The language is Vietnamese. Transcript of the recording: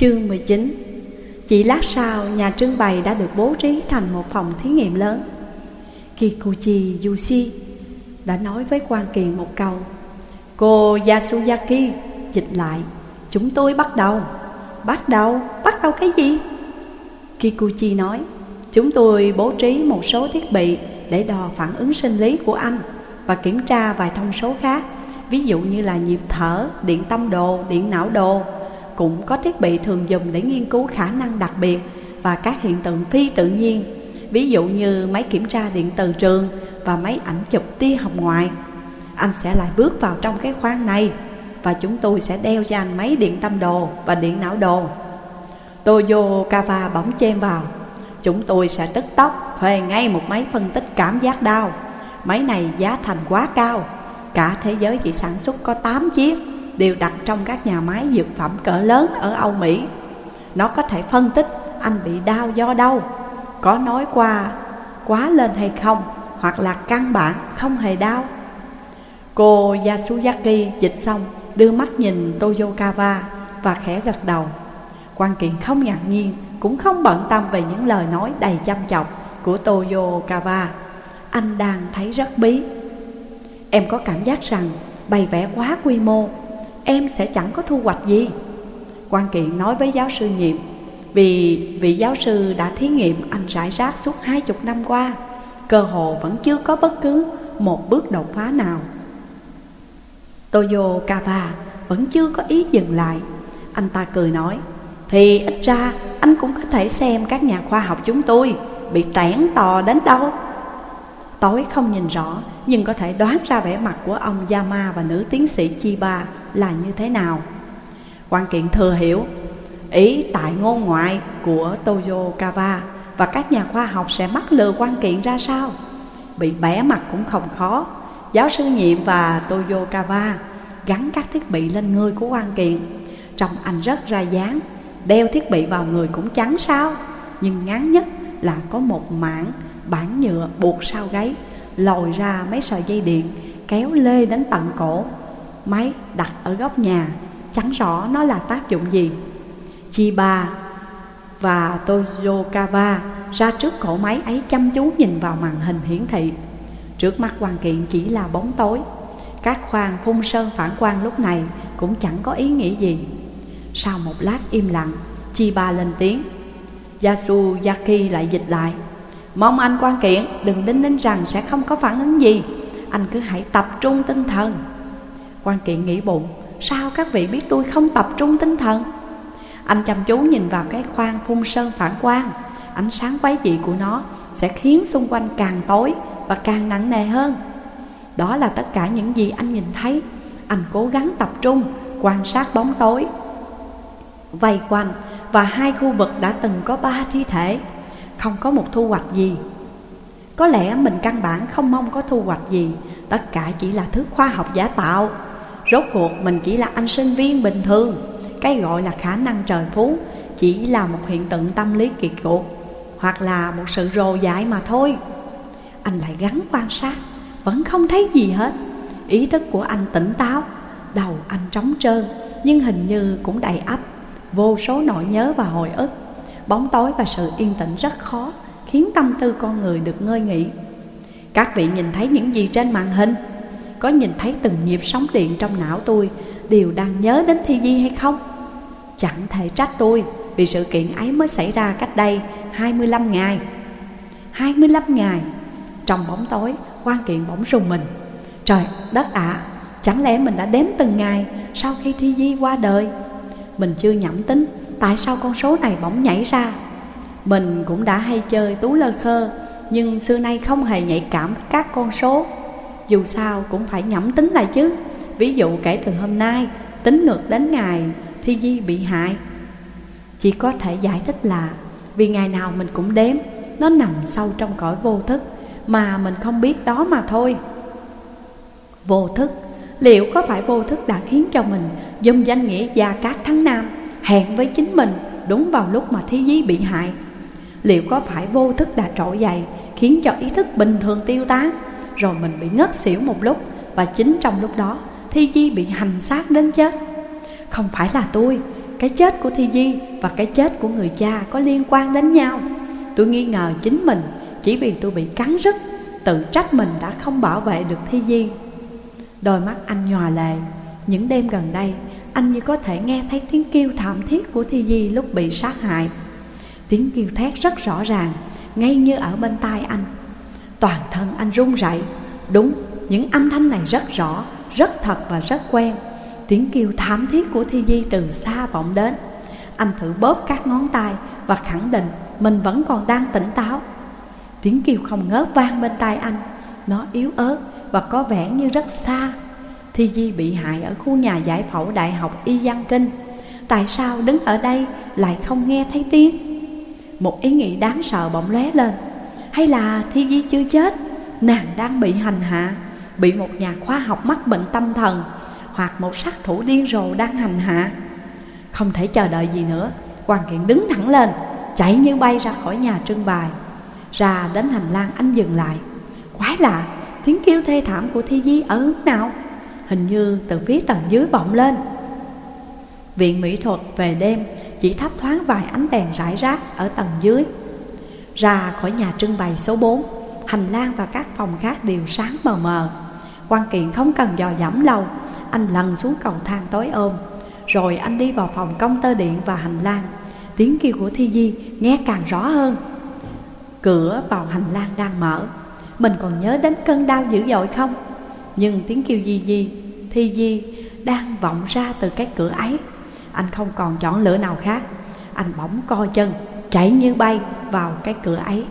Chương 19 Chỉ lát sau, nhà trưng bày đã được bố trí thành một phòng thí nghiệm lớn. Kikuchi Yushi đã nói với quan kỳ một câu. Cô Yasuyaki dịch lại, chúng tôi bắt đầu. Bắt đầu? Bắt đầu cái gì? Kikuchi nói, chúng tôi bố trí một số thiết bị để đo phản ứng sinh lý của anh và kiểm tra vài thông số khác, ví dụ như là nhịp thở, điện tâm đồ, điện não đồ, cũng có thiết bị thường dùng để nghiên cứu khả năng đặc biệt và các hiện tượng phi tự nhiên, Ví dụ như máy kiểm tra điện từ trường và máy ảnh chụp tia hồng ngoại. Anh sẽ lại bước vào trong cái khoang này Và chúng tôi sẽ đeo cho anh máy điện tâm đồ và điện não đồ. Toyo Kava bỗng chen vào. Chúng tôi sẽ tức tốc, thuê ngay một máy phân tích cảm giác đau. Máy này giá thành quá cao. Cả thế giới chỉ sản xuất có 8 chiếc đều đặt trong các nhà máy dược phẩm cỡ lớn ở Âu Mỹ. Nó có thể phân tích anh bị đau do đâu, có nói qua quá lên hay không, hoặc là căn bản không hề đau. Cô Yasuyaki dịch xong, đưa mắt nhìn Toyokawa và khẽ gật đầu. Quan kiện không ngạc nhiên, cũng không bận tâm về những lời nói đầy chăm chọc của Toyokawa. Anh đang thấy rất bí. Em có cảm giác rằng bày vẽ quá quy mô em sẽ chẳng có thu hoạch gì. Quan kiện nói với giáo sư nhiệm, vì vị giáo sư đã thí nghiệm anh rải rác suốt hai chục năm qua, cơ hồ vẫn chưa có bất cứ một bước đột phá nào. Toyo Kava vẫn chưa có ý dừng lại. Anh ta cười nói, Thì ít ra anh cũng có thể xem các nhà khoa học chúng tôi Bị tẻn tò đến đâu. Tối không nhìn rõ, Nhưng có thể đoán ra vẻ mặt của ông Yama và nữ tiến sĩ Chiba là như thế nào. Quan kiện thừa hiểu, ý tại ngôn ngoại của Toyokawa và các nhà khoa học sẽ mắc lừa quan kiện ra sao? Bị bẻ mặt cũng không khó. Giáo sư nhiệm và Toyokawa gắn các thiết bị lên người của quan kiện. Trông anh rất ra dáng, đeo thiết bị vào người cũng chẳng sao, nhưng ngắn nhất là có một mảng bản nhựa buộc sau gáy lồi ra mấy sợi dây điện, kéo lê đến tận cổ. Máy đặt ở góc nhà, Chẳng rõ nó là tác dụng gì. Chiba và Toyokawa ra trước cổ máy ấy chăm chú nhìn vào màn hình hiển thị. Trước mắt hoàn kiện chỉ là bóng tối. Các khoang phun sơn phản quang lúc này cũng chẳng có ý nghĩa gì. Sau một lát im lặng Chiba lên tiếng. Yasuyaki lại dịch lại. Mong anh quan kiện, đừng đinh đến rằng sẽ không có phản ứng gì. Anh cứ hãy tập trung tinh thần. Quan kiện nghĩ bụng, Sao các vị biết tôi không tập trung tinh thần? Anh chăm chú nhìn vào cái khoang phun sơn phản quang. Ánh sáng quái dị của nó Sẽ khiến xung quanh càng tối Và càng nặng nề hơn. Đó là tất cả những gì anh nhìn thấy. Anh cố gắng tập trung, Quan sát bóng tối. Vây quanh, Và hai khu vực đã từng có ba thi thể. Không có một thu hoạch gì. Có lẽ mình căn bản không mong có thu hoạch gì, Tất cả chỉ là thứ khoa học giả tạo. Rốt cuộc mình chỉ là anh sinh viên bình thường, Cái gọi là khả năng trời phú, Chỉ là một hiện tượng tâm lý kiệt cuộc Hoặc là một sự rồ dại mà thôi. Anh lại gắn quan sát, Vẫn không thấy gì hết. Ý thức của anh tỉnh táo, Đầu anh trống trơn, Nhưng hình như cũng đầy ắp, Vô số nỗi nhớ và hồi ức. Bóng tối và sự yên tĩnh rất khó, Khiến tâm tư con người được ngơi nghỉ. Các vị nhìn thấy những gì trên màn hình? Có nhìn thấy từng nhịp sóng điện trong não tôi, Đều đang nhớ đến Thi Di hay không? Chẳng thể trách tôi, Vì sự kiện ấy mới xảy ra cách đây 25 ngày. 25 ngày? Trong bóng tối quan kiện bỗng rùng mình. Trời, đất ạ, Chẳng lẽ mình đã đếm từng ngày Sau khi Thi Di qua đời? Mình chưa nhẩm tính Tại sao con số này bỗng nhảy ra? Mình cũng đã hay chơi tú lơ khơ, Nhưng xưa nay không hề nhạy cảm các con số. Dù sao cũng phải nhẩm tính lại chứ. Ví dụ kể từ hôm nay, Tính ngược đến ngày Thi Di bị hại. Chỉ có thể giải thích là Vì ngày nào mình cũng đếm, Nó nằm sâu trong cõi vô thức, Mà mình không biết đó mà thôi. Vô thức? Liệu có phải vô thức đã khiến cho mình Dùng danh nghĩa Gia Cát Thắng Nam? Hẹn với chính mình Đúng vào lúc mà Thi Di bị hại. Liệu có phải vô thức đã trỗi dậy, Khiến cho ý thức bình thường tiêu tán, rồi mình bị ngất xỉu một lúc Và chính trong lúc đó Thi Di bị hành xác đến chết? Không phải là tôi, Cái chết của Thi Di và cái chết của người cha có liên quan đến nhau. Tôi nghi ngờ chính mình chỉ vì tôi bị cắn rứt, Tự trách mình đã không bảo vệ được Thi Di. Đôi mắt anh nhòa lệ, Những đêm gần đây anh như có thể nghe thấy tiếng kêu thảm thiết của Thi Di lúc bị sát hại. Tiếng kêu thét rất rõ ràng Ngay như ở bên tai anh. Toàn thân anh run rẩy. Đúng, những âm thanh này rất rõ Rất thật và rất quen. Tiếng kêu thảm thiết của Thi Di từ xa vọng đến. Anh thử bóp các ngón tay Và khẳng định mình vẫn còn đang tỉnh táo. Tiếng kêu không ngớt vang bên tai anh. Nó yếu ớt và có vẻ như rất xa. Thi Di bị hại ở khu nhà giải phẫu Đại học Y Giang Kinh. Tại sao đứng ở đây lại không nghe thấy tiếng? Một ý nghĩ đáng sợ bỗng lóe lên. Hay là Thi Di chưa chết? Nàng đang bị hành hạ, Bị một nhà khoa học mắc bệnh tâm thần, Hoặc một sát thủ điên rồ đang hành hạ. Không thể chờ đợi gì nữa, Hoàng Kiện đứng thẳng lên, Chạy như bay ra khỏi nhà trưng bày. Ra đến hành lang anh dừng lại. Quái lạ, Tiếng kêu thê thảm của Thi Di ở hướng nào? Hình như từ phía tầng dưới vọng lên. Viện mỹ thuật về đêm Chỉ thắp thoáng vài ánh đèn rải rác ở tầng dưới, Ra khỏi nhà trưng bày số 4 Hành lang và các phòng khác đều sáng mờ mờ. Quan kiện không cần dò dẫm lâu, Anh lần xuống cầu thang tối ôm, Rồi anh đi vào phòng công tơ điện và hành lang. Tiếng kêu của Thi Di nghe càng rõ hơn. Cửa vào hành lang đang mở. Mình còn nhớ đến cơn đau dữ dội không? Nhưng tiếng kêu Di Di, Thi Di đang vọng ra từ cái cửa ấy. Anh không còn chọn lựa nào khác. Anh bỗng co chân, Chạy như bay vào cái cửa ấy.